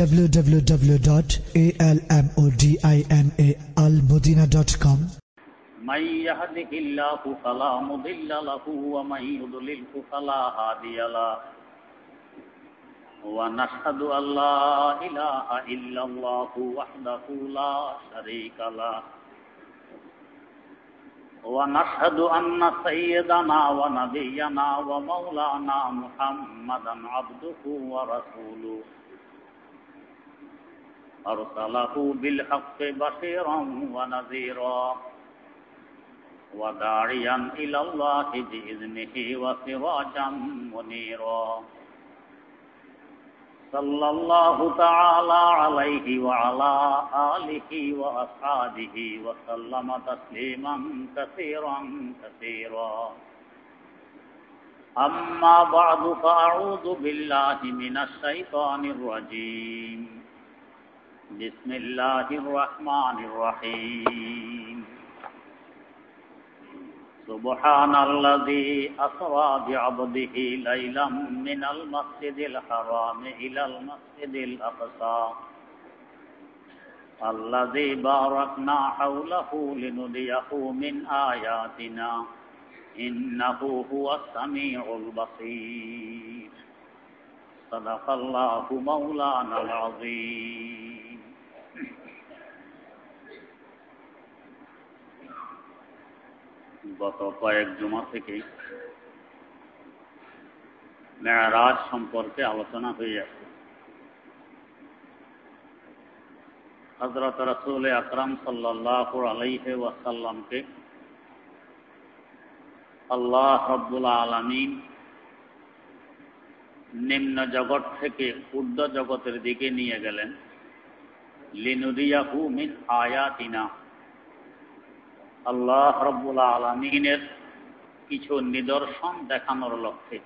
www.almodinaalmodina.com من يهده الله فلا مضل له ومن يضلله فلا هادي له. ونشهد أن لا إله إلا الله وحده لا شريك له. ونشهد أن سيدنا ونبينا ومولانا محمدا عبده ورسوله. أرسله بالحق بشيرا ونذيرا وداعيا إلى الله بإذنه وسراجا منيرا. صلى الله تعالى عليه وعلى آله وأصحابه وسلم تسليما كثيرا كثيرا. أما بعد فأعوذ بالله من الشيطان الرجيم. بسم الله الرحمن الرحيم. سبحان الذي أسرى بعبده ليلا من المسجد الحرام إلى المسجد الأقصى. الذي باركنا حوله لنريه من آياتنا. إنه هو السميع البصير. صدق الله مولانا العظيم. গত কয়েক জমা থেকে মেয়ারাজ সম্পর্কে আলোচনা হয়ে আছে। হজরত রসুল আকরাম সাল্লাহ আলাইহে ওয়াসাল্লামকে আল্লাহ রব্বুল আলমিন নিম্ন জগৎ থেকে ঊর্ধ্ব জগতের দিকে নিয়ে গেলেন। লিনুরিয়াহু মিন আয়াতিনা। আল্লাহ রব্বুল আলমিনের কিছু নিদর্শন দেখানোর লক্ষ্যে।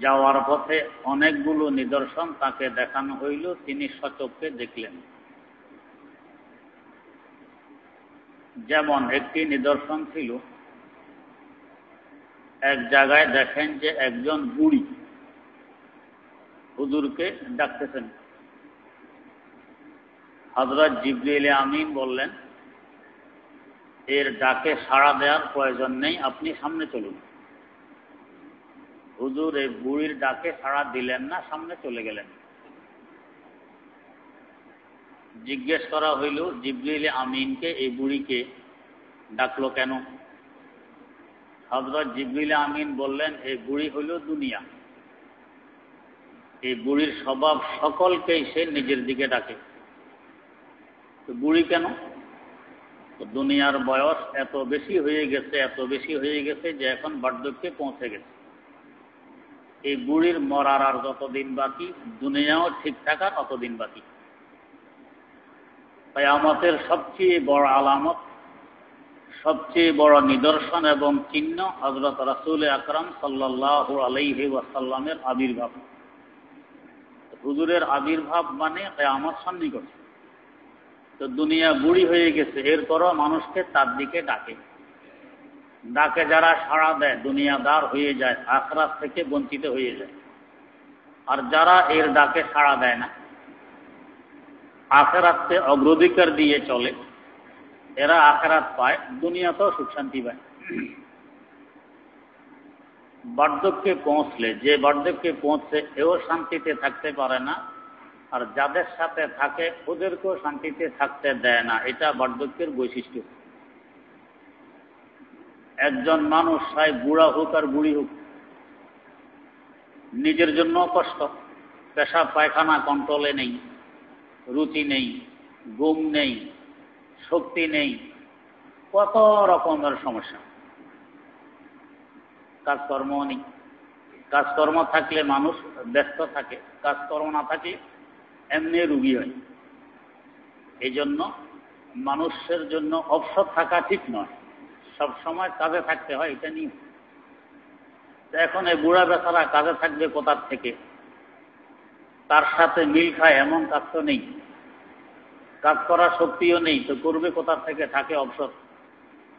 যাওয়ার পথে অনেকগুলো নিদর্শন তাকে দেখানো হইল, তিনি সচককে দেখলেন। যেমন একটি নিদর্শন ছিল, এক জায়গায় দেখেন যে একজন বুড়ি হুজুরকে ডাকতেছেন। হজরত জিবরিল আমিন বললেন এর ডাকে সাড়া দেওয়ার প্রয়োজন নেই, আপনি সামনে চলুন। হুজুর, এই বুড়ির ডাকে সাড়া দিলেন না, সামনে চলে গেলেন। জিজ্ঞেস করা হইল জিবরিল আমিনকে, এই বুড়িকে ডাকলো কেন? হজরত জিবরিল আমিন বললেন, এই বুড়ি হইল দুনিয়া। এই বুড়ির স্বভাব সকলকেই সে নিজের দিকে ডাকে। বুড়ি কেন? দুনিয়ার বয়স এত বেশি হয়ে গেছে, এত বেশি হয়ে গেছে যে এখন বার্ধক্যে পৌঁছে গেছে। এই বুড়ির মরার আর যতদিন বাকি, দুনিয়াও ঠিক থাকার অতদিন বাকি। তাই আমাদের সবচেয়ে বড় আলামত, সবচেয়ে বড় নিদর্শন এবং চিহ্ন হজরত রাসুল আকরম সাল্লাহ আলাইহি ওয়াসাল্লামের আবির্ভাব। হুজুরের আবির্ভাব মানে তাই আমার সন্নিকট। তো দুনিয়া বুড়ি হয়ে গেছে, এরপরও মানুষকে তার দিকে ডাকে। ডাকে যারা সাড়া দেয়, দুনিয়াদার হয়ে যায়, আখরাত থেকে বঞ্চিত হয়ে যায়। আর যারা এর ডাকে সাড়া দেয় না, আখেরাতকে অগ্রাধিকার দিয়ে চলে, এরা আখেরাত পায়, দুনিয়াতেও সুখ শান্তি পায়। বার্ধক্যে পৌঁছলে, যে বার্ধক্যে পৌঁছছে, এও শান্তিতে থাকতে পারে না। আর যাদের সাথে থাকে, ওদেরকেও শান্তিতে থাকতে দেয় না। এটা বার্ধক্যের বৈশিষ্ট্য। একজন মানুষ সাই বুড়া হোক আর বুড়ি হোক, নিজের জন্য কষ্ট। পেশা, পায়খানা কন্ট্রোলে নেই, রুচি নেই, ঘুম নেই, শক্তি নেই, কত রকমের সমস্যা। কাজকর্ম নেই। কাজকর্ম থাকলে মানুষ ব্যস্ত থাকে, কাজকর্ম না থাকলে এমনি রুগী হয়। এই জন্য মানুষের জন্য অবসর থাকা ঠিক নয়। সব সময় কাজে থাকতে হয়, এটা নিয়ে এখন এই বুড়া বেচারা কাজে থাকবে কোথার থেকে? তার সাথে মিল খায় এমন কাজ তো নেই। কাজ করার শক্তিও নেই, তো করবে কোথার থেকে? থাকে অবসর।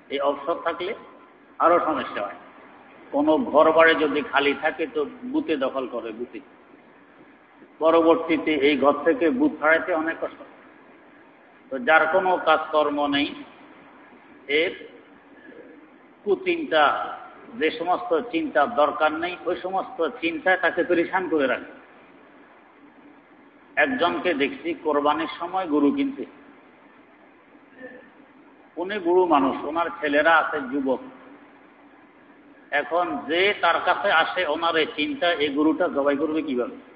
এই অবসর থাকলে আরও সমস্যা হয়। কোনো ঘর বাড়ি যদি খালি থাকে, তো বুতে দখল করে বুতে পরবর্তীতে এই ঘর থেকে বুথ হারাইতে অনেক কষ্ট। তো যার কোনো কাজকর্ম নেই, এর কুচিন্তা যে সমস্ত চিন্তার দরকার নেই, ওই সমস্ত চিন্তায় তাকে পরিশান করে রাখে। একজনকে দেখছি কোরবানির সময় গরু কিনতে উনি গুরু মানুষ, ওনার ছেলেরা আছে যুবক। এখন যে তার কাছে আসে, ওনার এই চিন্তা, এই গরুটা জবাই করবে কীভাবে?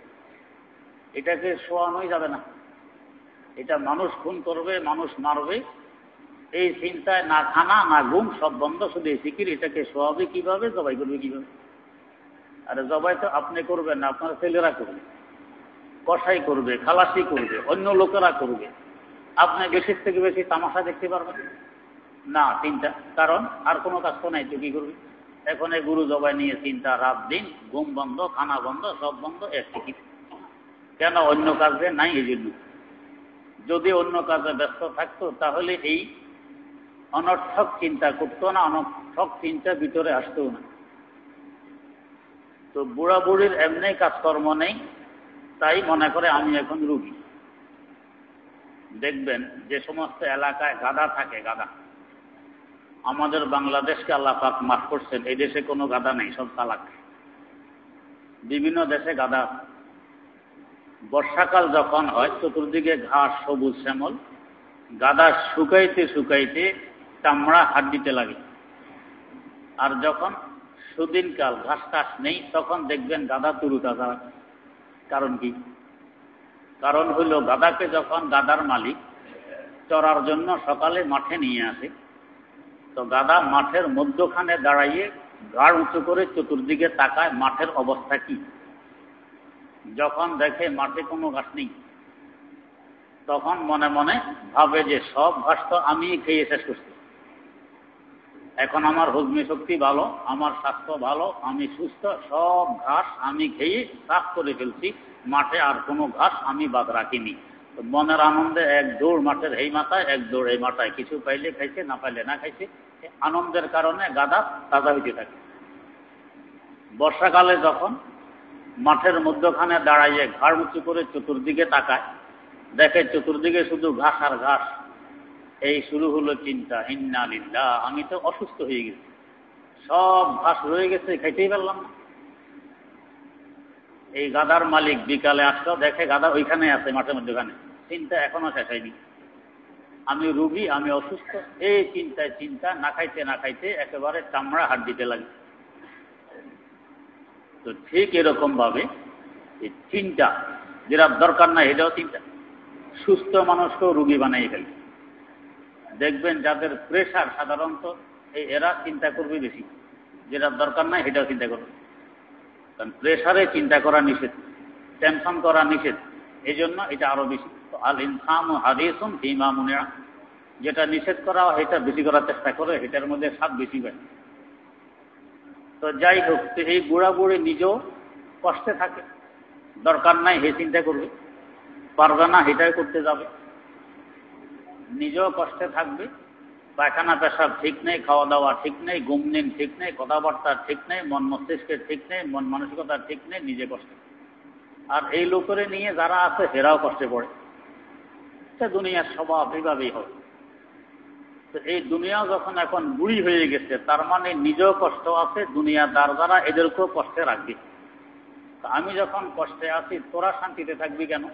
এটাকে শোয়ানোই যাবে না। এটা মানুষ খুন করবে, মানুষ মারবে। এই চিন্তায় না খানা, না ঘুম, সব বন্ধ। শুধু এই সিকির এটাকে শোয়াবে কীভাবে, জবাই করবে কীভাবে? আরে জবাই তো আপনি করবেন না, আপনার ছেলেরা করবে। কষাই করবে, খালাসি করবে, অন্য লোকেরা করবে। আপনি বেশির থেকে বেশি তামাশা দেখতে পারবেন? না চিন্তা কারণ আর কোনো কাজ তো নাই, তো কি করবে? এখন এই গুরু জবাই নিয়ে চিন্তা রাত দিন, ঘুম বন্ধ, খানা বন্ধ, সব বন্ধ, এক টিকিট। কেন অন্য কাজে নাই এই জন্য? যদি অন্য কাজে ব্যস্ত থাকতো, তাহলে এই অনর্থক চিন্তা করতো না, অনর্থক চিন্তা ভিতরে আসতেও না। তো বুড়া বুড়ির এমনি কাজকর্ম নেই, তাই মনে করে আমি এখন রুগী। দেখবেন, যে সমস্ত এলাকায় গাদা থাকে গাদা আমাদের বাংলাদেশকে আল্লাহ পাক মাফ করছেন, এই দেশে কোনো গাদা নেই, সব তালাক বিভিন্ন দেশে গাদা বর্ষাকাল যখন হয়, চতুর্দিকে ঘাস, সবুজ শ্যামল। গাদা শুকাইতে শুকাইতে চামড়া হাত দিতে লাগে। আর যখন সুদিনকাল ঘাস টাস নেই, তখন দেখবেন গাদা তুরু। তাজা কারণ কি? কারণ হইল গাদাকে যখন গাদার মালিক চড়ার জন্য সকালে মাঠে নিয়ে আসে, তো গাদা মাঠের মধ্যখানে দাঁড়াইয়ে গাড় উঁচু করে চতুর্দিকে তাকায়, মাঠের অবস্থা কি? যখন দেখে মাঠে কোনো ঘাস নেই, তখন মনে মনে ভাবে যে সব ঘাস তো আমি খেয়ে শেষ করছি। এখন আমার হজমি শক্তি ভালো, আমার স্বাস্থ্য ভালো, আমি সুস্থ, সব ঘাস আমি খেয়ে সাফ করে ফেলছি, মাঠে আর কোনো ঘাস আমি বাদ রাখিনি। মনের আনন্দে এক দৌড় মাঠের এই মাথায়, এক দৌড় এই মাথায়, কিছু পাইলে খাইছে, না পাইলে না খাইছে আনন্দের কারণে গাদা তাজা হইতে থাকে। বর্ষাকালে যখন মাঠের মধ্যখানে দাঁড়াইয়ে ঘাড় উঁচু করে চতুর্দিকে তাকায়। দেখে চতুর্দিকে শুধু ঘাস আর ঘাস। এই শুরু হলো চিন্তা হিন্না লিল্লা আমি তো অসুস্থ হয়ে গেছি। সব ঘাস রয়ে গেছে, খাইতেই পারলাম না। এই গাদার মালিক বিকালে আসলো, দেখে গাদা ওইখানে আছে মাঠের মধ্যখানে। চিন্তা এখনও শেষ হয়নি। আমি রুগী, আমি অসুস্থ। এই চিন্তায় চিন্তা, না খাইতে না খাইতে একেবারে চামড়া হাত দিতে লাগে তো ঠিক এরকম ভাবে এই চিন্তা যেটা দরকার না এটাও চিন্তা সুস্থ মানুষকেও রুগী বানাই ফেলে দেখবেন যাদের প্রেশার সাধারণত, এই এরা চিন্তা করবে বেশি। যেটা দরকার নাই সেটাও চিন্তা করবে। কারণ প্রেশারে চিন্তা করা নিষেধ টেনশন করা নিষেধ। এই জন্য এটা আরও বেশি। তো আল ইনসাম হাদিসুন ফিমা মুনিয়া। যেটা নিষেধ করা এটা বেশি করার চেষ্টা করে, এটার মধ্যে স্বাদ বেশি পায়। তো যাই হোক এই বুড়া বুড়ি নিজেও কষ্টে থাকে। দরকার নাই হে চিন্তা করবে। পারবে না এটাই করতে যাবে। নিজেও কষ্টে থাকবে। পায়খানা পেশাব ঠিক নেই খাওয়া দাওয়া ঠিক নেই, ঘুম নিন ঠিক নেই, কথাবার্তা ঠিক নেই, মন মস্তিষ্কের ঠিক নেই, মন মানসিকতা ঠিক নেই, নিজে কষ্টে। আর এই লোকের নিয়ে যারা আছে হেরাও কষ্টে পড়ে। সে দুনিয়ার স্বভাব এইভাবেই হবে। এই দুনিয়া যখন এখন বুড়ি হয়ে গেছে, তার মানে নিজেও কষ্ট আছে, দুনিয়াদার দ্বারা এদেরকেও কষ্টে রাখবে। আমি যখন কষ্টে আছি, তোরা শান্তিতে থাকবি কেন?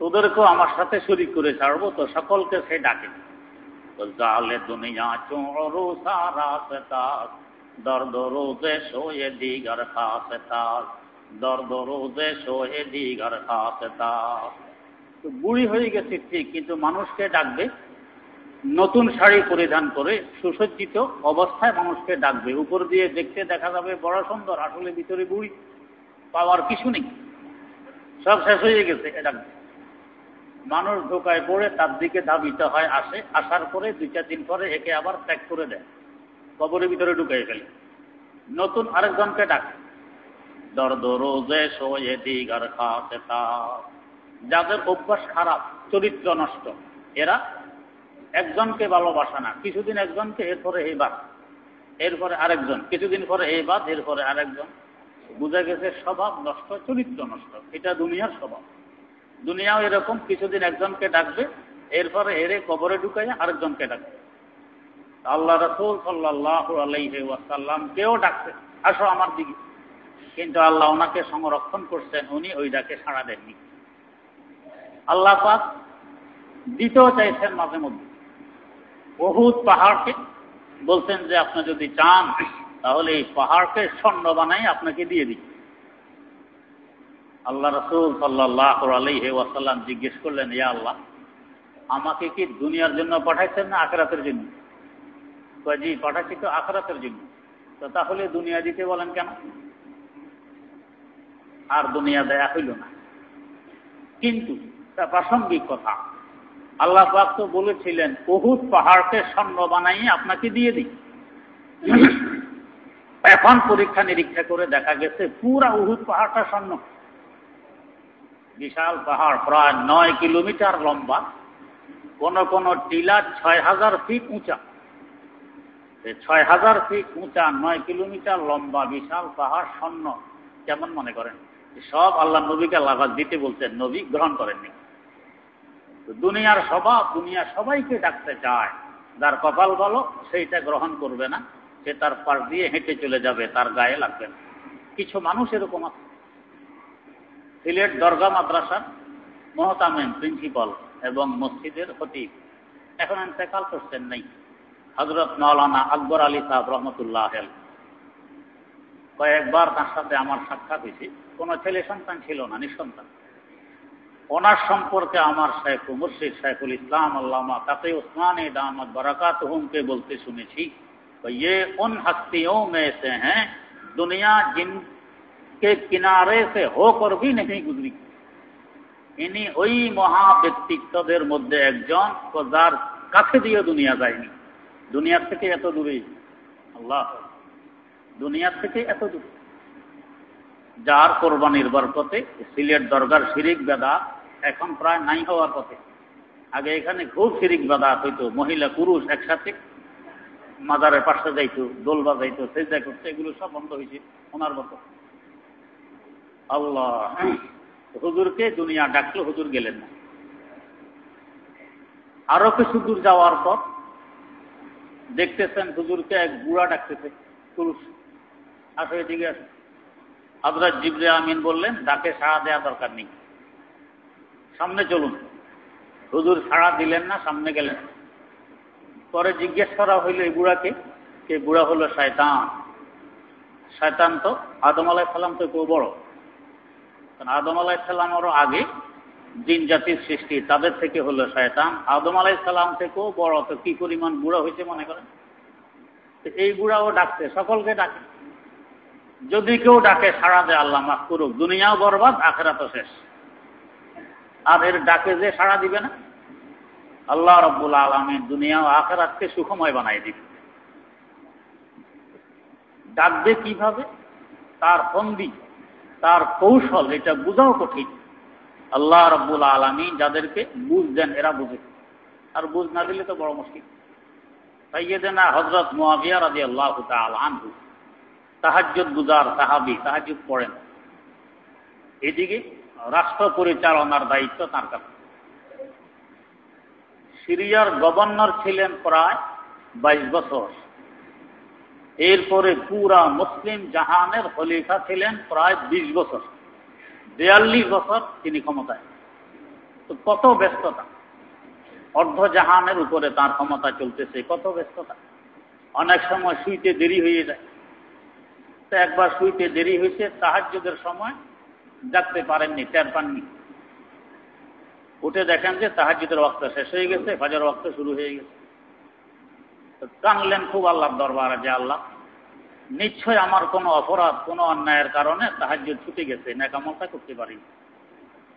তোদেরকেও আমার সাথে শরিক করে ছাড়বো, তো সকলকে সে ডাকে। তো জালে দুনিয়া চোরো দর্দ রোজে শোয়ে দিগার খাসে তাস দর্দ রোজে শোয়ে দিগার খাসে তাস বুড়ি হয়ে গেছে ঠিক, কিন্তু মানুষকে ডাকবে? নতুন শাড়ি পরিধান করে সুসজ্জিত অবস্থায় মানুষকে ডাকবে। উপর দিয়ে দেখতে দেখা যাবে বড় সুন্দর, আসলে ভিতরে বুড়ি, পাওয়ার কিছু নেই। সব শেষ হয়ে গেছে ডাকবে। মানুষ ঢোকায় পড়ে, তার দিকে ধাবিত হয়, আসে, আসার পরে দুই চার দিন পরে একে আবার ত্যাগ করে দেয়। কবরের ভিতরে ঢুকাই ফেলে। নতুন আরেকজনকে ডাকে। দর্দ রোজে শোয়ে দিগার খাতে যাদের অভ্যাস খারাপ, চরিত্র নষ্ট, এরা একজনকে ভালোবাসা না। কিছুদিন একজনকে, এরপরে এই বাদ। এরপরে আরেকজন। কিছুদিন পরে এই বাদ, এরপরে আরেকজন। বোঝা গেছে স্বভাব নষ্ট, চরিত্র নষ্ট। এটা দুনিয়ার স্বভাব। দুনিয়াও এরকম, কিছুদিন একজনকে ডাকবে, এরপরে এরে কবরে ঢুকাই আরেকজনকে ডাকবে। আল্লাহ রসুল সাল্লাহ ওয়াসাল্লাম কেউ ডাকছে আসো আমার দিকে। কিন্তু আল্লাহ ওনাকে সংরক্ষণ করছেন, উনি ওই ডাকে সাড়া দেননি। আল্লাহ পাক দিতেও চাইছেন মাঝে মধ্যে। বহুত পাহাড়কে বলছেন যে আপনি যদি চান, তাহলে এই পাহাড়কে স্বর্ণ বানাই আপনাকে দিয়ে দিই। আল্লাহ রসুল সাল্লাহ আলহি ওয়াসাল্লাম জিজ্ঞেস করলেন, ইয়া আল্লাহ, আমাকে কি দুনিয়ার জন্য পাঠাইছেন না আখরাতের জন্য? জি, পাঠাচ্ছি তো আখরাতের জন্য। তো তাহলে দুনিয়া দিতে বলেন কেন? আর দুনিয়া দেয়া হইল না। কিন্তু তা প্রাসঙ্গিক কথা আল্লাহ তো বলেছিলেন বহুত পাহাড়কে স্বর্ণ বানাইয়ে আপনাকে দিয়ে দিই। এখন পরীক্ষা নিরীক্ষা করে দেখা গেছে, পুরা উহুদ পাহাড়টা স্বর্ণ। বিশাল পাহাড়, প্রায় নয় কিলোমিটার লম্বা, কোন কোন টিলা ছয় হাজার ফিট উঁচা। ছয় হাজার ফিট উঁচা, নয় কিলোমিটার লম্বা, বিশাল পাহাড় স্বর্ণ। কেমন মনে করেন? সব আল্লাহ নবীকে লাভাজ দিতে বলছেন, নবী গ্রহণ করেননি। দুনিয়ার স্বভাব, দুনিয়া সবাইকে ডাকতে চায়। যার কপাল বলো সেইটা গ্রহণ করবে না। সে তার পাশ দিয়ে হেঁটে চলে যাবে, তার গায়ে লাগবে না। কিছু মানুষ এরকম আছে। সিলেট দরগা মাদ্রাসার মহতামেন প্রিন্সিপাল এবং মসজিদের হতিব এখন এন্তেকাল করছেন নেই। হজরত মৌলানা আকবর আলী সাহেব রহমতুল্লাহ কয়েকবার তার সাথে আমার সাক্ষাৎ হয়েছে। কোনো ছেলে সন্তান ছিল না, নিঃসন্তান। ওনার সম্পর্কে আমার শেখ মুর্শিদ শেখুল ইসলাম আল্লামা তাতে উসমান দামদ बरकत হুমকে বলতে শুনেছি ये उन हस्तियों में से हैं दुनिया जिनके किनारे से होकर भी नहीं गुजरी ইনি ওই মহা ব্যক্তিত্বদের মধ্যে একজন যার কাছে দিয়ে দুনিয়া যায়নি দুনিয়ার থেকে এত দূরে আল্লাহ দুনিয়ার থেকে এত দূরে যার কোরবানির বরকতে সিলেট দরগার শিরিক বেদা এখন প্রায় নাই হওয়ার পথে। আগে এখানে খুব শিরিক বেদা হইতো, মহিলা, পুরুষ একসাথে মাজারের পাশে যাইতো, দোল বাজাইতো সেজা করতো, এগুলো সব বন্ধ হয়েছে ওনার মতো। আল্লাহ, হুজুরকে দুনিয়া ডাকলো হুজুর গেলেন না। আরও কিছু দূর যাওয়ার পর দেখতেছেন হুজুরকে এক বুড়া ডাকতেছে, পুরুষ। আসলে এদিকে আসে। হজরত জিবরে আমিন বললেন, ডাকে সাড়া দেওয়া দরকার নেই। সামনে চলুন। হুজুর সাড়া দিলেন না, সামনে গেলেন। পরে জিজ্ঞেস করা হইল, এই বুড়াকে? কে বুড়া হলো শয়তান? শয়তান তো আদম আলাহ সাল্লাম তো কেউ বড়। কারণ আদম আলাহ সাল্লামেরও আগে দিন জাতির সৃষ্টি, তাদের থেকে হলো শয়তান। আদম আলাহ সাল্লাম থেকেও বড়, তো কি পরিমাণ বুড়া হয়েছে মনে করেন? এই বুড়াও ডাকছে, সকলকে ডাকে। যদি কেউ ডাকে, সাড়া দেয় আল্লাহ মাফ করুক, দুনিয়াও বরবাদ আখেরা তো শেষ। আর এর ডাকে যে সাড়া দিবে না? আল্লাহ রব্বুল আলমী দুনিয়া ও আখেরাতকে সুখময় বানাই দিবে। ডাকবে কীভাবে? তার ফন্দি তার কৌশল, এটা বোঝাও কঠিন। আল্লাহ রব্বুল আলমী যাদেরকে বুঝ দেন এরা বুঝে। আর বুঝ না দিলে তো বড় মুশকিল। সাইয়েদেনা হজরত মোয়াবিয়া রাজি আল্লাহ তাহাজ্জুদ গুজার সাহাবি তাহাজুদ পড়েন। এদিকে রাষ্ট্র পরিচালনার দায়িত্ব তার কাছে। সিরিয়ার গভর্নর ছিলেন প্রায় বাইশ বছর। এরপরে পুরা মুসলিম জাহানের খলিফা ছিলেন প্রায় বিশ বছর। বিয়াল্লিশ বছর তিনি ক্ষমতায়। তো কত ব্যস্ততা? অর্ধ জাহানের উপরে তার ক্ষমতা চলতেছে, কত ব্যস্ততা? অনেক সময় শুইতে দেরি হয়ে যায়। তো একবার শুইতে দেরি হয়েছে তাহাজ্যদের সময় জাগতে পারেননি, টের পাননি। উঠে দেখেন যে তাহাজ্যদের ওয়াক্ত শেষ হয়ে গেছে, ফাজার ওয়াক্ত শুরু হয়ে গেছে। কানলেন খুব আল্লাহর দরবারে যে আল্লাহ, নিশ্চয় আমার কোনো অপরাধ, কোনো অন্যায়ের কারণে তাহাজ্য ছুটে গেছে, ন্যাকামলটা করতে পারি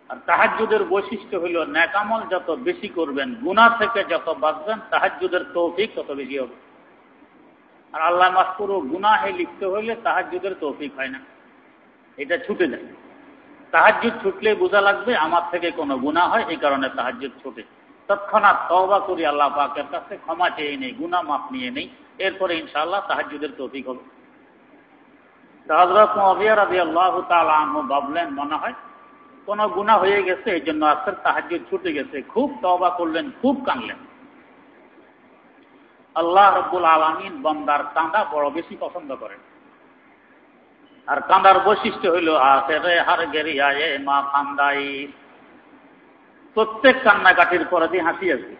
আর তাহাজ্যদের বৈশিষ্ট্য হইল, ন্যাকামল যত বেশি করবেন গুণা থেকে যত বাঁচবেন তাহাজ্যদের তৌফিক তত বেশি হবে। আর আল্লাহ মাফ করো গুনাহে লিপ্ত হইলে তাহাজুদের তৌফিক হয় না। এটা ছুটে যায়। তাহাজুদ ছুটলে বোঝা লাগবে আমার থেকে কোনো গুণা হয়, এই কারণে তাহাজুদ ছুটে। তৎক্ষণাৎ তওবা করি, আল্লাহ পাকের কাছে ক্ষমা চেয়ে নেই গুণা মাফ নিয়ে নেই। এরপরে ইনশাআল্লাহ তাহাজুদের তৌফিক হবে। হজরত রাজি আল্লাহ তালু ভাবলেন, মনে হয় কোনো গুণা হয়ে গেছে, এই জন্য আজকের সাহায্য ছুটে গেছে। খুব তবা করলেন, খুব কাঁদলেন। আল্লাহ রব্বুল আলমিন বন্দার কাঁদা বড় বেশি পছন্দ করেন। আর কাঁদার বৈশিষ্ট্য হইল আসে হার গেরিয়ায় মা কান্দাই প্রত্যেক কান্নাকাটির পরে দিয়ে হাসি আসবে।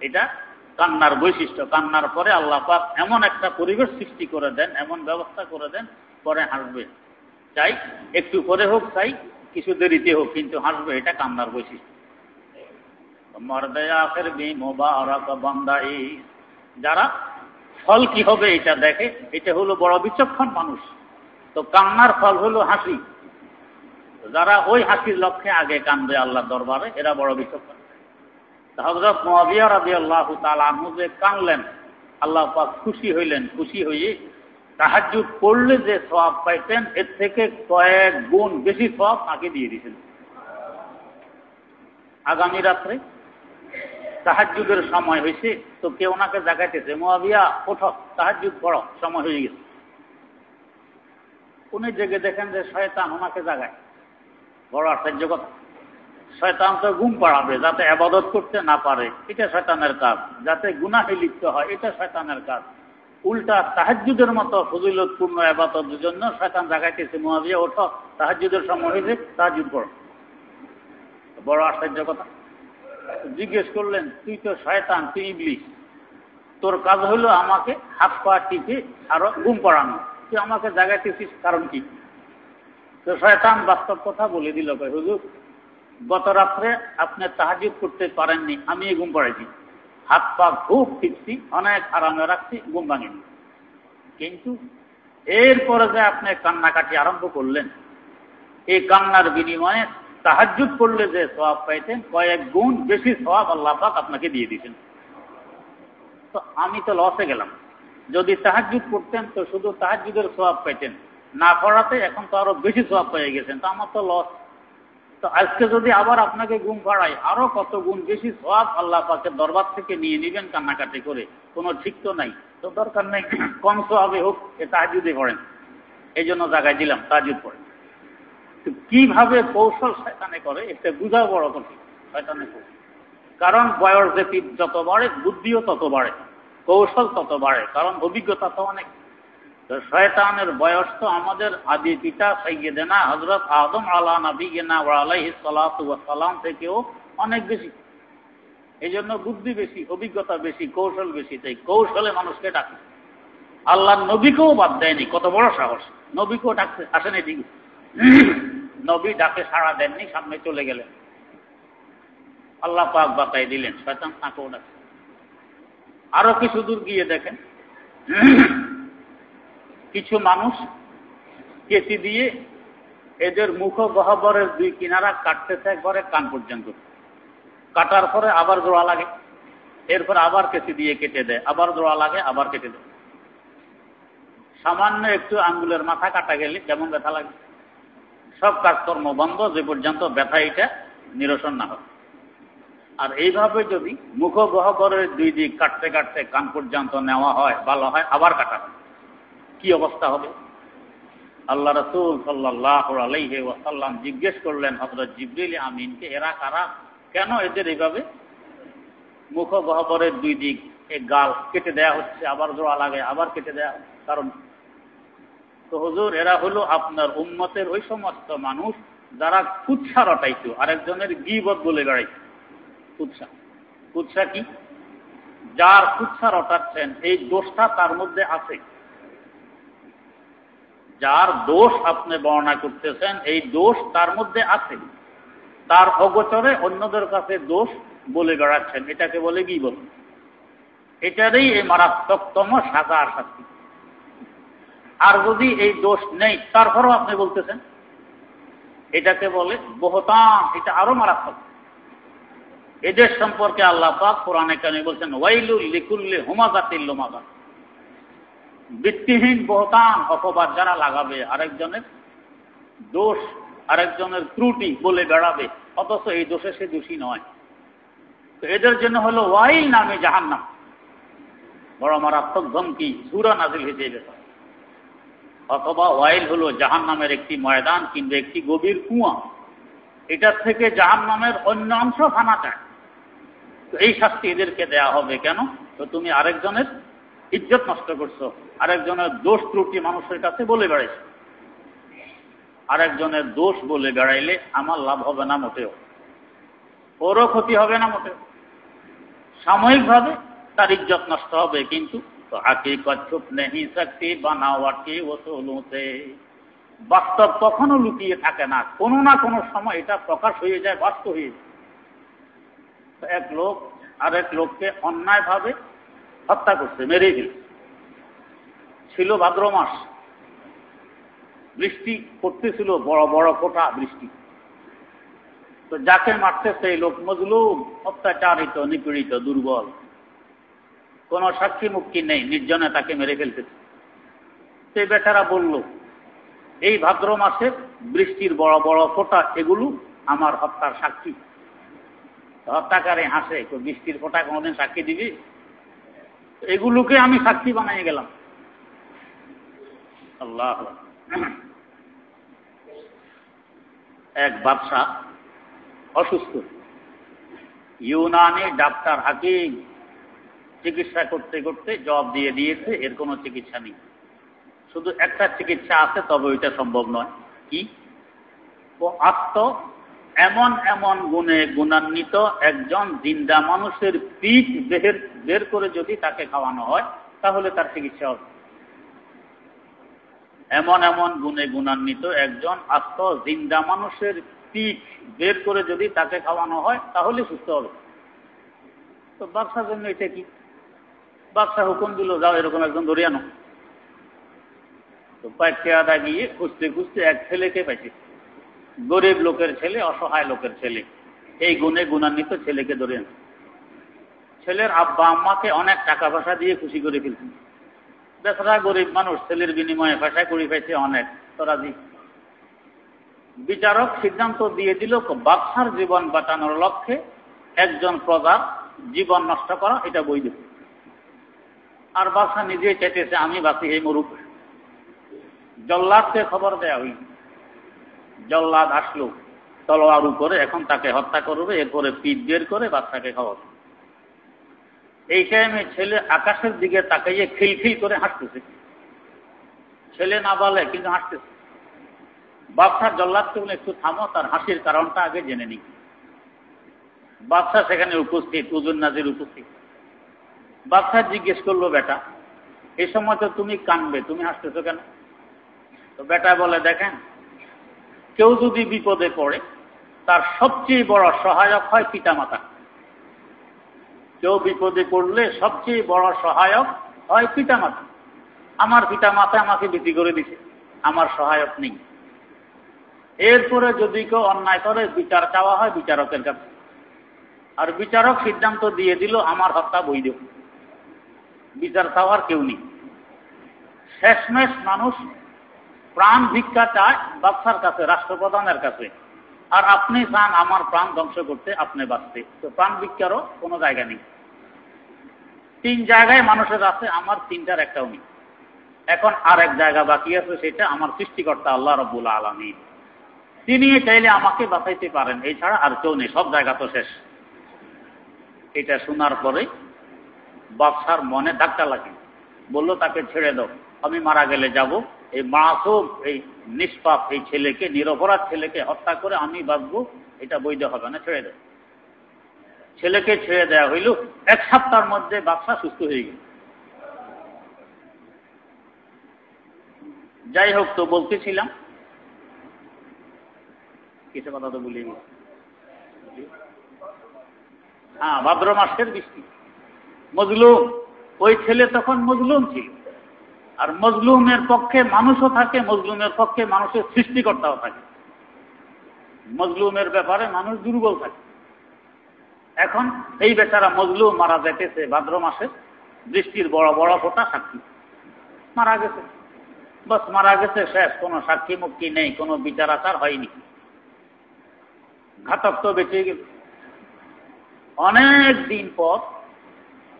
এটা কান্নার বৈশিষ্ট্য। কান্নার পরে আল্লাহ পাক এমন একটা পরিবেশ সৃষ্টি করে দেন, এমন ব্যবস্থা করে দেন, পরে হাসবে। চাই একটু পরে হোক, চাই কিছু দেরিতে হোক, কিন্তু হাসবে, এটা কান্নার বৈশিষ্ট্য। যারা ফল কি হবে এটা দেখে, এটা হলো বড় বিচক্ষণ মানুষ। তো কান্নার ফল হলো হাসি। যারা ওই হাসির লক্ষ্যে আগে কান্দে আল্লাহ দরবারে, এরা বড় বিচক্ষণ। যে কানলেন আল্লাহ খুশি হইলেন, খুশি হয়ে সাহায্য করলে যে সব পাইতেন, এর থেকে কয়েক গুণ বেশি সব তাকে দিয়ে দিয়েছেন। আগামী রাত্রে তাহাজুদের সময় হয়েছে তো কেউ ওনাকে জাগাইতেছে মহাবিয়া ওঠ তাহাজুদ পড়ো, সময় হয়ে গেছে। উনি জেগে দেখেন যে শয়তান ওনাকে জাগায়। বড় আশ্চর্য কথা। শয়তান তো গুম পাড়াবে, যাতে আবাদত করতে না পারে, এটা শয়তানের কাজ। যাতে গুনাহে লিপ্ত হয়, এটা শয়তানের কাজ। উল্টা তাহাজুদের মতো ফজিলতপূর্ণ আবাদতের জন্য শয়তান জাগাইতেছে। মহাবিয়া ওঠো তাহাজুদের সময় হয়েছে তাহাজুদ পড়ো। বড় আশ্চর্য কথা। জিজ্ঞেস করলেন, তুই তো শয়তান, তুই ইবলিশ তোর কাজ হলো আমাকে হাত পা টিপে আরও ঘুম পড়ানো। তুই আমাকে জাগাইতেছিস? কারণ কি? তো শয়তান বাস্তব কথা বলে দিল হুজুর গত রাত্রে আপনি তাহাজুদ করতে পারেননি, আমি ঘুম পড়াইছি। হাত পা খুব টিপছি অনেক আরামে রাখছি, ঘুম ভাঙিনি। কিন্তু এরপরে যে আপনি কান্নাকাটি আরম্ভ করলেন, এই কান্নার বিনিময়ে তাহাজুদ করলে যে সবাব পাইতেন, কয়েক গুণ বেশি সবাব আল্লাহ পাক আপনাকে দিয়ে দিয়েছেন। তো আমি তো লসে গেলাম। যদি তাহাজুদ করতেন, তো শুধু তাহাজুদের সবাব পাইতেন। না পড়াতে এখন তো আরও বেশি সবাব পেয়ে গেছেন, তো আমার তো লস। তো আজকে যদি আবার আপনাকে গুম পাড়াই আরও কত গুণ বেশি সব আল্লাহ পাকের দরবার থেকে নিয়ে নিবেন কান্নাকাটি করে, কোনো ঠিক তো নাই। তো দরকার নেই, কম সবে হোক, এ তাহাজুদে পড়েন। এই জন্য জায়গায় দিলাম তাহাজুদ পড়েন। কীভাবে কৌশল শয়তানে করে, এটা বুঝা বড় কঠিন শয়তানে কারণ বয়স যেটি যত বাড়ে, বুদ্ধিও তত বাড়ে। কৌশল তত বাড়ে, কারণ অভিজ্ঞতা তো অনেক। শয়তানের বয়স তো আমাদের আদি পিতা সৈয়দেনা হজরত আদম আলা নবীনা আলাইহ সালাম থেকেও অনেক বেশি। এই জন্য বুদ্ধি বেশি, অভিজ্ঞতা বেশি, কৌশল বেশি, তাই কৌশলে মানুষকে ডাকে। আল্লাহ নবীকেও বাদ দেয়নি, কত বড় সাহস। নবীকেও ডাকতে আসেনি ঠিক নবী ডাকে সাড়া দেননি, সামনে চলে গেলেন। আল্লাহ পাক বাতাই দিলেন, শয়তান তাকেও ডাকে আরও কিছু দূর গিয়ে দেখেন। কিছু মানুষ কেচি দিয়ে এদের মুখ গহবরের দুই কিনারা কাটতেছে একবারে কান পর্যন্ত। কাটার পরে আবার জোড়া লাগে। এরপর আবার কেচি দিয়ে কেটে দেয়, আবার জোড়া লাগে, আবার কেটে দেয়। সামান্য একটু আঙ্গুলের মাথা কাটা গেলে কেমন ব্যথা লাগে? সব কাজকর্ম বন্ধ, যে পর্যন্ত ব্যথা এটা নিরসন না হয়। আর এইভাবে যদি মুখ গহবরের দুই দিক কাটতে কাটতে কান পর্যন্ত নেওয়া হয়, ভালো হয়, আবার কাটা কি অবস্থা হবে? আল্লাহ রসুল সাল্লাহ আলাইহে ওয়াসাল্লাম জিজ্ঞেস করলেন হজরত জিবরিল আমিনকে, এরা কারা? কেন এদের এইভাবে? মুখ গহবরের দুই দিক এই গাল কেটে দেয়া হচ্ছে, আবার জোড়া লাগে, আবার কেটে দেয়া কারণ তো হুজুর, এরা হলো আপনার উন্মতের ওই সমস্ত মানুষ যারা কুৎসা রটাইত, আরেকজনের গিবত বলে বেড়াইত। কুৎসা। কুৎসা কি? যার কুৎসা রটাচ্ছেন, এই দোষটা তার মধ্যে আছে। যার দোষ আপনি বর্ণনা করতেছেন, এই দোষ তার মধ্যে আছে। তার অগোচরে অন্যদের কাছে দোষ বলে বেড়াচ্ছেন। এটাকে বলে কি বলুন এটারই এই মারাত্মকতম সাজা শাস্তি। আর যদি এই দোষ নেই, তারপরও আপনি বলতেছেন? এটাকে বলে বহতান এটা আরও মারাত্মক। এদের সম্পর্কে আল্লাহ পাক কোরআনে কেন বলছেন, ওয়াইলুল লিকুল্লি হুমাজাতিল লোমাজাত। ভিত্তিহীন বহতান অপবাদ যারা লাগাবে, আরেকজনের দোষ, আরেকজনের ত্রুটি বলে বেড়াবে, অথচ এই দোষে সে দোষী নয়। তো এদের জন্য হলো ওয়াইল নামে জাহান্নাম। বড় মারাত্মক ধমকি, সুরা নাজিল এই ব্যাপার অথবা ওয়াইল হলো জাহান নামের একটি ময়দান কিংবা একটি গভীর কুয়া। এটার থেকে জাহান নামের অন্য অংশ ফানা চায় তো এই শাস্তি এদেরকে দেয়া হবে কেন? তো তুমি আরেকজনের ইজ্জত নষ্ট করছ, আরেকজনের দোষ ত্রুটি মানুষের কাছে বলে বেড়াইছো। আরেকজনের দোষ বলে বেড়াইলে আমার লাভ হবে না মোটেও। ওরও ক্ষতি হবে না মোটেও। সাময়িকভাবে তার ইজ্জত নষ্ট হবে, কিন্তু বাস্তব কখনো লুকিয়ে থাকে না। কোনো না কোনো সময় এটা প্রকাশ হয়ে যায়, বাস্তব হয়ে যায়। এক লোক আরেক লোককে অন্যায়ভাবে হত্যা করছে মেরে দিল। ছিল ভাদ্র মাস। বৃষ্টি পড়তেছিল, বড় বড় ফোটা বৃষ্টি। তো যাকে মারতে সেই লোক মজলুম, অত্যাচারিত, নিপীড়িত, দুর্বল। কোন সাক্ষী মুক্তি নেই, নির্জনে তাকে মেরে ফেলতেছে সেই বেচারা বলল, এই ভাদ্র মাসে বৃষ্টির বড় বড় ফোটা, এগুলো আমার হত্যার সাক্ষী। হত্যাকারে হাসে বৃষ্টির ফোটা কোনোদিন সাক্ষী দিবি? এগুলোকে আমি সাক্ষী বানিয়ে গেলাম। আল্লাহ এক বাদশাহ অসুস্থ। ইউনানি ডাক্তার হাকিম চিকিৎসা করতে করতে জব দিয়ে দিয়েছে, এর কোনো চিকিৎসা নেই। শুধু একটা চিকিৎসা আছে, তবে ওইটা সম্ভব নয়। কি? ও আত্ম এমন এমন গুণে গুণান্বিত একজন জিন্দা মানুষের পিঠ বের বের করে যদি তাকে খাওয়ানো হয়, তাহলে তার চিকিৎসা হবে। এমন এমন গুণে গুণান্বিত একজন আত্ম জিন্দা মানুষের পিঠ বের করে যদি তাকে খাওয়ানো হয়, তাহলে সুস্থ হবে। তো বাদশার জন্য এটা কি? বাদশাহ হুকুম দিল, যাও, এরকম একজন ধরে আনো। তো কয়েকটি আদা গিয়ে খুঁজতে খুঁজতে এক ছেলেকে পাইছে। গরিব লোকের ছেলে, অসহায় লোকের ছেলে। এই গুণে গুণান্বিত ছেলেকে ধরে ছেলের আব্বা আম্মাকে অনেক টাকা পয়সা দিয়ে খুশি করে ফেলছেন বেচারা গরিব মানুষ, ছেলের বিনিময়ে পয়সা করে পাইছে অনেক তো রাজি বিচারক সিদ্ধান্ত দিয়ে দিল বাদশার জীবন বাঁচানোর লক্ষ্যে একজন প্রজার জীবন নষ্ট করা, এটা বৈধ। আর বাদশাহ নিজেই চেতেছে আমি বাঁচি এই মরুক। জল্লাদকে খবর দেয়া হইল জল্লাদ আসলো, তলোয়ার উপরে, এখন তাকে হত্যা করবে, এরপরে পিঠ বের করে বাচ্চাকে খাওয়াবে। এই টাইমে ছেলে আকাশের দিকে তাকাইয়ে খিলখিল করে হাসতেছে। ছেলে না বলে, কিন্তু হাসতেছে। বাদশাহ জল্লাদ বলে একটু থামো, তার হাসির কারণটা আগে জেনে নি বাদশাহ সেখানে উপস্থিত, উজুর নাজির উপস্থিত। বাদশাহ জিজ্ঞেস করল, বেটা, এই সময় তো তুমি কানবে, তুমি হাসতেছো কেন? তো বেটা বলে, দেখেন কেউ যদি বিপদে পড়ে, তার সবচেয়ে বড় সহায়ক হয় পিতামাতা। কেউ বিপদে পড়লে সবচেয়ে বড় সহায়ক হয় পিতামাতা। আমার পিতামাতা আমাকে বিক্রি করে দিছে, আমার সহায়ক নেই। এরপরে যদি কেউ অন্যায় করে, বিচার চাওয়া হয়, বিচারকের কাছে। আর বিচারক সিদ্ধান্ত দিয়ে দিল, আমার হত্যা বৈধ। বিচার চাওয়ার কেউ নেই। শেষমেশ মানুষ প্রাণ ভিক্ষা চায় বাচ্চার কাছে, রাষ্ট্রপ্রধানের কাছে। আর আপনি চান আমার প্রাণ ধ্বংস করতে, আপনি বাঁচতে। তো প্রাণ ভিক্ষারও কোনো জায়গা নেই। তিন জায়গায় মানুষের আছে, আমার তিনটার একটাও নেই। এখন আর এক জায়গা বাকি আছে, সেটা আমার সৃষ্টিকর্তা আল্লাহ রবুল আলমী তিনি চাইলে আমাকে বাঁচাইতে পারেন, এছাড়া আর কেউ নেই, সব জায়গা তো শেষ। এটা শোনার পরে বাদশার মনে ধাক্কা লাগে। বলল, তাকে ছেড়ে দাও, আমি মারা গেলে যাব। এই মাসুম, এই নিষ্পাপ এই ছেলেকে, নিরপরাধ ছেলেকে হত্যা করে আমি বাঁচবো এটা বৈধ হবে না, ছেড়ে দেয় ছেলেকে ছেড়ে দেওয়া হইল, এক সপ্তাহের মধ্যে বাচ্চা সুস্থ হয়ে গেল। যাই হোক, তো বলতেছিলাম। কিছু কথা তো বলিয়ে হ্যাঁ ভাদ্র মাসের বৃষ্টি। মজলুম, ওই ছেলে তখন মজলুম ছিল। আর মজলুমের পক্ষে মানুষও থাকে, মজলুমের পক্ষে মানুষের সৃষ্টিকর্তাও থাকে। মজলুমের ব্যাপারে মানুষ দুর্বল থাকে। এখন এই বেচারা মজলুম মারা যেতেছে ভাদ্র মাসে, বৃষ্টির বড় বড় ফোটা সাক্ষী। মারা গেছে। বস মারা গেছে শেষ, কোনো সাক্ষী মুক্তি নেই, কোনো বিচার আচার হয়নি। ঘাতক তো বেঁচে গেল। অনেক দিন পর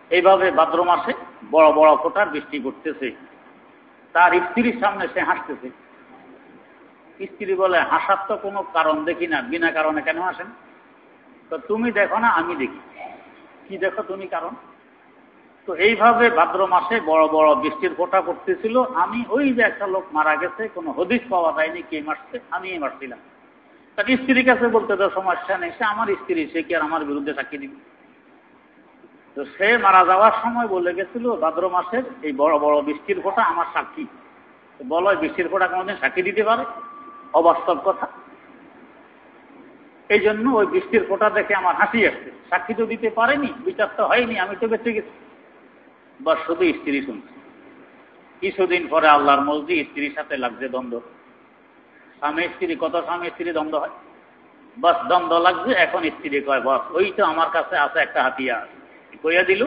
এইভাবে ভাদ্র মাসে বড় বড় ফোটার বৃষ্টি করতেছে তার স্ত্রীর সামনে সে হাসতেছে। স্ত্রী বলে, হাসার তো কোনো কারণ দেখি না, বিনা কারণে কেন হাসেন? তো তুমি দেখো না, আমি দেখি। কি দেখো, তুমি কারণ? তো এইভাবে ভাদ্র মাসে বড় বড় বৃষ্টির ফোটা পড়তেছিল, আমি ওই যে একটা লোক মারা গেছে, কোনো হদিস পাওয়া যায়নি কে মারছে, আমি মারছিলাম। তার স্ত্রীর কাছে বলতে তো সমস্যা নেই, সে আমার স্ত্রী, সে কি আর আমার বিরুদ্ধে সাক্ষী দিবে? তো সে মারা যাওয়ার সময় বলে গেছিল, ভাদ্র মাসের এই বড় বড় বৃষ্টির ফোটা আমার সাক্ষী। বলো বৃষ্টির ফোটা কোনোদিন সাক্ষী দিতে পারে? অবাস্তব কথা। এই জন্য ওই বৃষ্টির ফোটা দেখে আমার হাসি আসছে। সাক্ষী তো দিতে পারেনি, বিচার তো হয়নি, আমি তো বেঁচে গেছি। বা শুধু স্ত্রী শুনছি। কিছুদিন পরে আল্লাহর মসজিদ স্ত্রীর সাথে লাগছে দ্বন্দ্ব। স্বামী স্ত্রী, কত স্বামী স্ত্রী দ্বন্দ্ব হয়? বাস, দ্বন্দ্ব লাগছে, এখন স্ত্রী কয়, বাস, ওই তো আমার কাছে আছে একটা হাতিয়ার। কইয়া দিল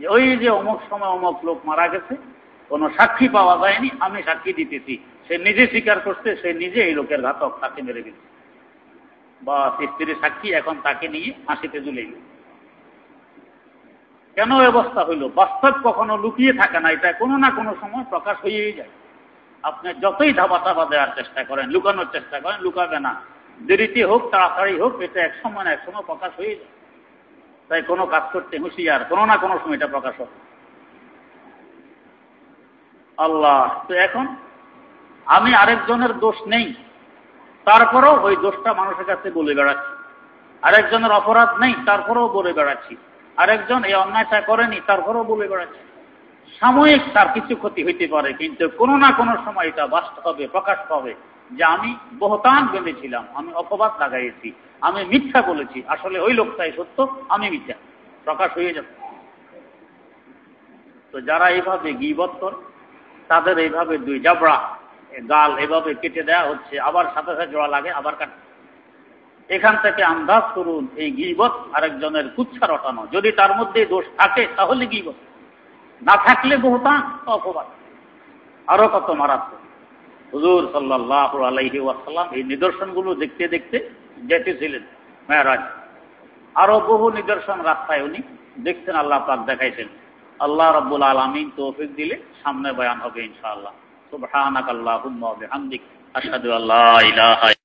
যে ওই যে অমুক সময় অমুক লোক মারা গেছে, কোনো সাক্ষী পাওয়া যায়নি, আমি সাক্ষী দিতেছি। সে নিজে স্বীকার করছে, সে নিজে এই লোকের ঘাতক, তাকে মেরে দিচ্ছে বা স্ত্রীর সাক্ষী এখন তাকে নিয়ে হাসিতে জুলেইল কেন অবস্থা হইল? বাস্তব কখনো লুকিয়ে থাকে না, এটা কোনো না কোনো সময় প্রকাশ হয়েই যায়। আপনি যতই ধাবা তাবা দেওয়ার চেষ্টা করেন, লুকানোর চেষ্টা করেন, লুকাবে না। দেরিতে হোক, তাড়াতাড়ি হোক, এটা এক সময় না এক সময় প্রকাশ হয়ে যায়। তাই কোনো কাজ করতে হুঁশিয়ার, কোনো না কোনো সময় এটা প্রকাশ হবে। আল্লাহ, তো এখন আমি আরেকজনের দোষ নেই, তারপরেও ওই দোষটা মানুষের কাছে বলে বেড়াচ্ছি। আরেকজনের অপরাধ নেই, তারপরেও বলে বেড়াচ্ছি। আরেকজন এই অন্যায়টা করেনি, তারপরেও বলে বেড়াচ্ছি। সাময়িক তার কিছু ক্ষতি হইতে পারে, কিন্তু কোনো না কোনো সময় এটা বাস্তব হবে প্রকাশ পাবে যে আমি বহতান বেঁধেছিলাম, আমি অপবাদ লাগাইছি, আমি মিথ্যা বলেছি। আসলে ওই লোকটাই সত্য, আমি মিথ্যা। প্রকাশ হয়ে যাবে। তো যারা এইভাবে গিবত করে তাদের এইভাবে দুই জাবড়া, গাল এভাবে কেটে দেওয়া হচ্ছে, আবার সাথে সাথে জোড়া লাগে, আবার কাট। এখান থেকে আন্দাজ করুন, এই গিবত আরেকজনের কুচ্ছা রটানো। যদি তার মধ্যে দোষ থাকে, তাহলে গিবত না থাকলে বহুতান অপবাদ। আরও কত মারাত্মক হুজুর সাল্লাহ আলাইহি ওয়াসাল্লাম এই নিদর্শনগুলো দেখতে দেখতে যেতেছিলেন মেয়ারাজ। আরও বহু নিদর্শন রাস্তায় উনি দেখছেন, আল্লাহ পাক দেখাইছেন। আল্লাহ রব্বুল আলমিন তৌফিক দিলে সামনে বয়ান হবে ইনশাআল্লাহ। সুবহানাক আল্লাহুম্মা ওয়া বিহামদিক, আশহাদু আল্লা ইলাহা